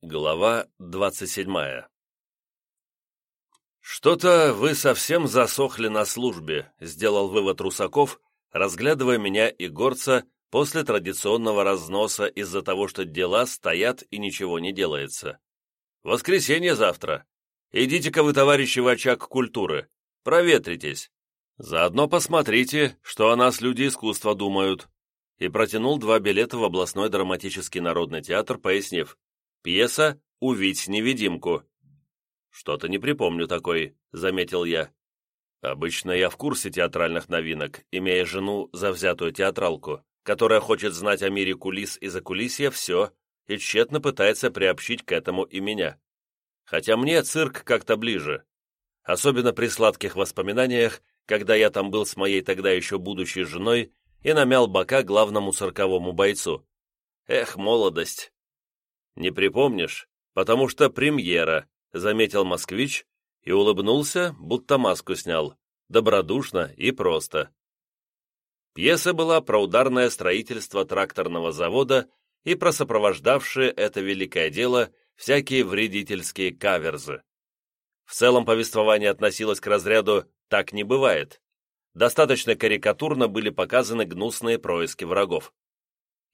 Глава двадцать седьмая «Что-то вы совсем засохли на службе», — сделал вывод Русаков, разглядывая меня и горца после традиционного разноса из-за того, что дела стоят и ничего не делается. «Воскресенье завтра. Идите-ка вы, товарищи, в очаг культуры. Проветритесь. Заодно посмотрите, что о нас люди искусства думают». И протянул два билета в областной драматический народный театр, пояснив, Пьеса «Увидь невидимку». «Что-то не припомню такой», — заметил я. «Обычно я в курсе театральных новинок, имея жену завзятую театралку, которая хочет знать о мире кулис и закулисья все и тщетно пытается приобщить к этому и меня. Хотя мне цирк как-то ближе. Особенно при сладких воспоминаниях, когда я там был с моей тогда еще будущей женой и намял бока главному цирковому бойцу. Эх, молодость! «Не припомнишь, потому что премьера», — заметил москвич и улыбнулся, будто маску снял, добродушно и просто. Пьеса была про ударное строительство тракторного завода и про сопровождавшие это великое дело всякие вредительские каверзы. В целом повествование относилось к разряду «так не бывает». Достаточно карикатурно были показаны гнусные происки врагов.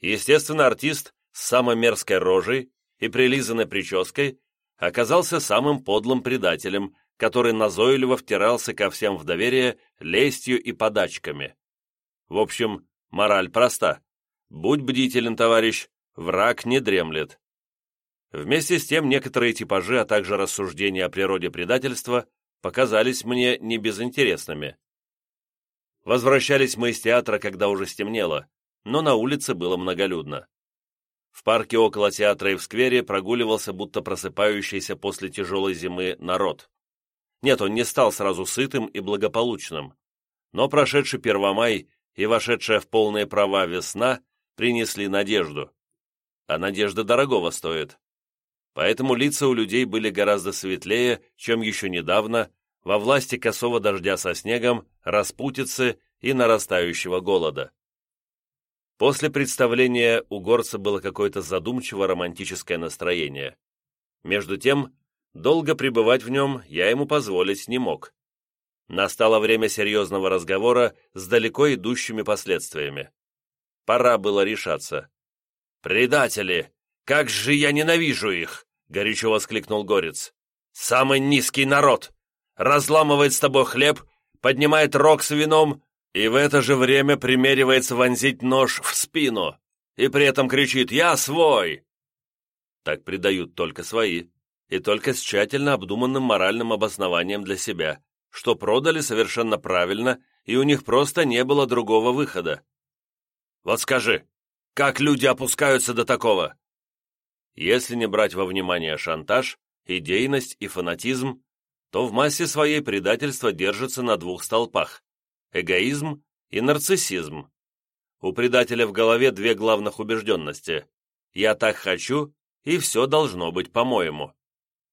Естественно, артист с самой мерзкой рожей и прилизанной прической оказался самым подлым предателем, который назойливо втирался ко всем в доверие лестью и подачками. В общем, мораль проста. Будь бдителен, товарищ, враг не дремлет. Вместе с тем некоторые типажи, а также рассуждения о природе предательства показались мне небезынтересными. Возвращались мы из театра, когда уже стемнело, но на улице было многолюдно. В парке около театра и в сквере прогуливался будто просыпающийся после тяжелой зимы народ. Нет, он не стал сразу сытым и благополучным, но прошедший Первомай и вошедшая в полные права весна принесли надежду. А надежда дорогого стоит. Поэтому лица у людей были гораздо светлее, чем еще недавно, во власти косого дождя со снегом, распутицы и нарастающего голода. После представления у горца было какое-то задумчиво-романтическое настроение. Между тем, долго пребывать в нем я ему позволить не мог. Настало время серьезного разговора с далеко идущими последствиями. Пора было решаться. «Предатели! Как же я ненавижу их!» — горячо воскликнул Горец. «Самый низкий народ! Разламывает с тобой хлеб, поднимает рог с вином и в это же время примеривается вонзить нож в спину, и при этом кричит «Я свой!». Так предают только свои, и только с тщательно обдуманным моральным обоснованием для себя, что продали совершенно правильно, и у них просто не было другого выхода. Вот скажи, как люди опускаются до такого? Если не брать во внимание шантаж, идейность и фанатизм, то в массе своей предательство держится на двух столпах эгоизм и нарциссизм. У предателя в голове две главных убежденности. «Я так хочу, и все должно быть по-моему».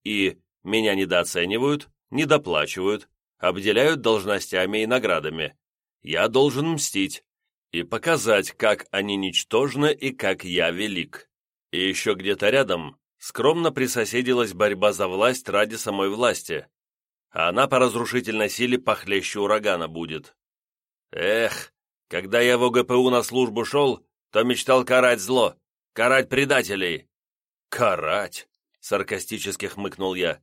И «меня недооценивают, недоплачивают, обделяют должностями и наградами. Я должен мстить и показать, как они ничтожны и как я велик». И еще где-то рядом скромно присоседилась борьба за власть ради самой власти, а она по разрушительной силе похлеще урагана будет. Эх, когда я в ОГПУ на службу шел, то мечтал карать зло, карать предателей. Карать, саркастически хмыкнул я.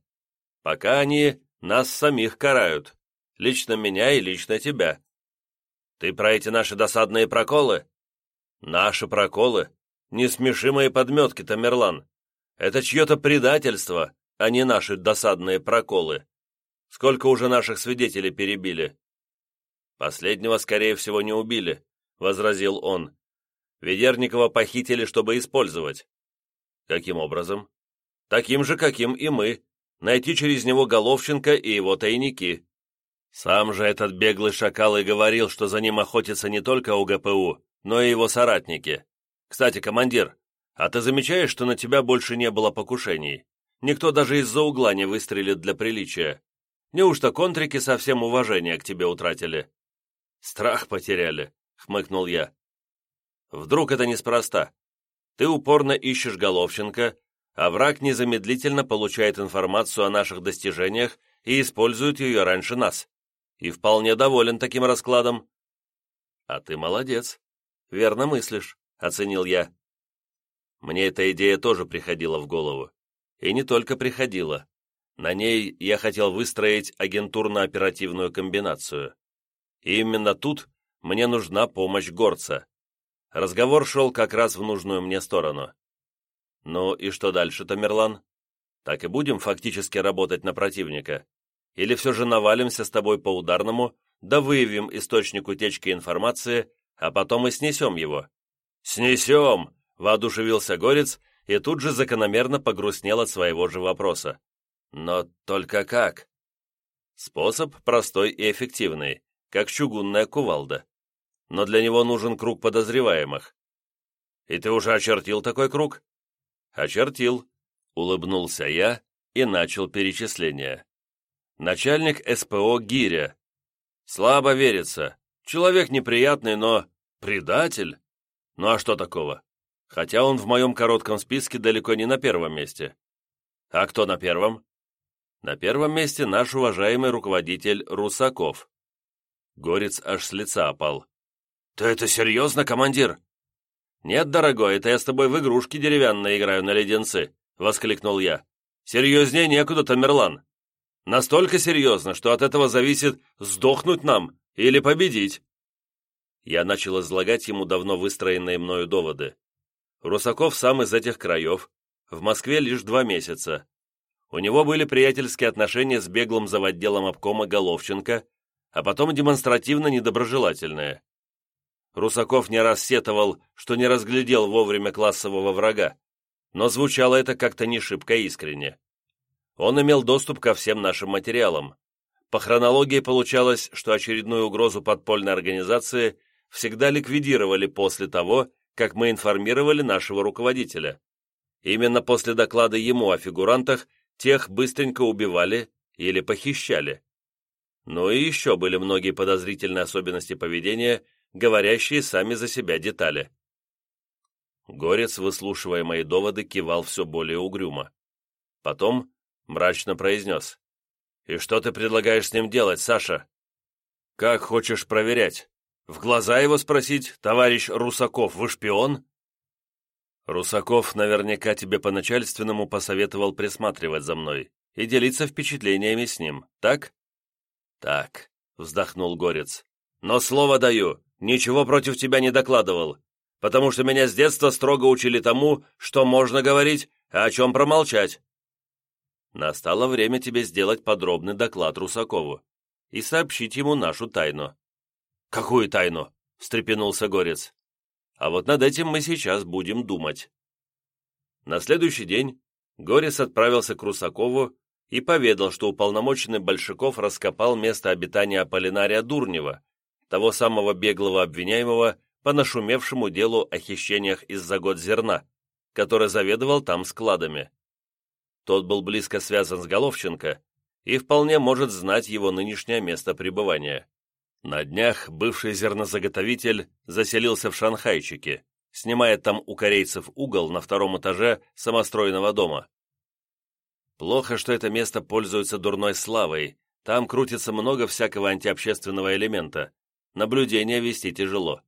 Пока они нас самих карают. Лично меня и лично тебя. Ты про эти наши досадные проколы? Наши проколы? Не смеши подметки, Тамерлан. Это чье-то предательство, а не наши досадные проколы. Сколько уже наших свидетелей перебили? «Последнего, скорее всего, не убили», — возразил он. «Ведерникова похитили, чтобы использовать». «Каким образом?» «Таким же, каким и мы. Найти через него Головченко и его тайники». Сам же этот беглый шакал и говорил, что за ним охотятся не только УГПУ, но и его соратники. «Кстати, командир, а ты замечаешь, что на тебя больше не было покушений? Никто даже из-за угла не выстрелит для приличия. Неужто контрики совсем уважение к тебе утратили?» «Страх потеряли», — хмыкнул я. «Вдруг это неспроста? Ты упорно ищешь Головченко, а враг незамедлительно получает информацию о наших достижениях и использует ее раньше нас. И вполне доволен таким раскладом. А ты молодец. Верно мыслишь, оценил я. Мне эта идея тоже приходила в голову. И не только приходила. На ней я хотел выстроить агентурно-оперативную комбинацию. И именно тут мне нужна помощь горца. Разговор шел как раз в нужную мне сторону. «Ну и что дальше, Тамерлан? Так и будем фактически работать на противника? Или все же навалимся с тобой по ударному, да выявим источник утечки информации, а потом и снесем его?» «Снесем!» — воодушевился Горец и тут же закономерно погрустнел от своего же вопроса. «Но только как?» Способ простой и эффективный, как чугунная кувалда. Но для него нужен круг подозреваемых. «И ты уже очертил такой круг?» «Очертил», — улыбнулся я и начал перечисление. «Начальник СПО Гиря. Слабо верится. Человек неприятный, но... Предатель? Ну а что такого? Хотя он в моем коротком списке далеко не на первом месте. А кто на первом? На первом месте наш уважаемый руководитель Русаков. Горец аж с лица опал. «Ты это серьезно, командир?» «Нет, дорогой, это я с тобой в игрушки деревянные играю на леденцы», — воскликнул я. «Серьезнее некуда, Тамерлан. Настолько серьезно, что от этого зависит, сдохнуть нам или победить». Я начал излагать ему давно выстроенные мною доводы. Русаков сам из этих краев, в Москве лишь два месяца. У него были приятельские отношения с беглым заводделом обкома Головченко, а потом демонстративно недоброжелательные. Русаков не раз сетовал, что не разглядел вовремя классового врага, но звучало это как-то не шибко искренне. Он имел доступ ко всем нашим материалам. По хронологии получалось, что очередную угрозу подпольной организации всегда ликвидировали после того, как мы информировали нашего руководителя. Именно после доклада ему о фигурантах тех быстренько убивали или похищали. Ну и еще были многие подозрительные особенности поведения – говорящие сами за себя детали. Горец, выслушивая мои доводы, кивал все более угрюмо. Потом мрачно произнес. «И что ты предлагаешь с ним делать, Саша?» «Как хочешь проверять? В глаза его спросить, товарищ Русаков, вы шпион?» «Русаков наверняка тебе по-начальственному посоветовал присматривать за мной и делиться впечатлениями с ним, так?» «Так», — вздохнул Горец. «Но слово даю, ничего против тебя не докладывал, потому что меня с детства строго учили тому, что можно говорить, а о чем промолчать. Настало время тебе сделать подробный доклад Русакову и сообщить ему нашу тайну». «Какую тайну?» — встрепенулся Горец. «А вот над этим мы сейчас будем думать». На следующий день Горец отправился к Русакову и поведал, что уполномоченный Большаков раскопал место обитания Аполлинария Дурнева, того самого беглого обвиняемого по нашумевшему делу о хищениях из-за год зерна, который заведовал там складами. Тот был близко связан с Головченко и вполне может знать его нынешнее место пребывания. На днях бывший зернозаготовитель заселился в Шанхайчике, снимая там у корейцев угол на втором этаже самостроенного дома. Плохо, что это место пользуется дурной славой, там крутится много всякого антиобщественного элемента, наблюдение вести тяжело.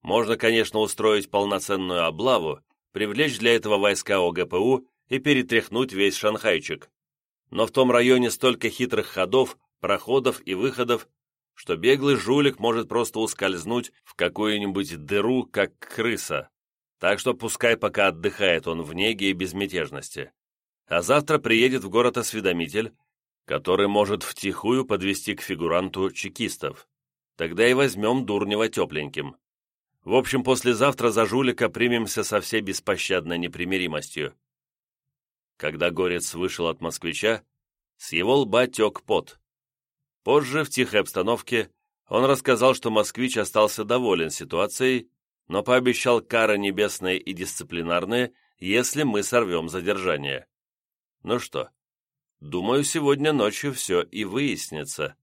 Можно, конечно, устроить полноценную облаву, привлечь для этого войска ОГПУ и перетряхнуть весь шанхайчик. Но в том районе столько хитрых ходов, проходов и выходов, что беглый жулик может просто ускользнуть в какую-нибудь дыру, как крыса. Так что пускай пока отдыхает он в неге и безмятежности. А завтра приедет в город осведомитель, который может втихую подвести к фигуранту чекистов. Тогда и возьмем Дурнева тепленьким. В общем, послезавтра за жулика примемся со всей беспощадной непримиримостью. Когда Горец вышел от москвича, с его лба тек пот. Позже, в тихой обстановке, он рассказал, что москвич остался доволен ситуацией, но пообещал кары небесные и дисциплинарные, если мы сорвем задержание. Ну что, думаю, сегодня ночью все и выяснится.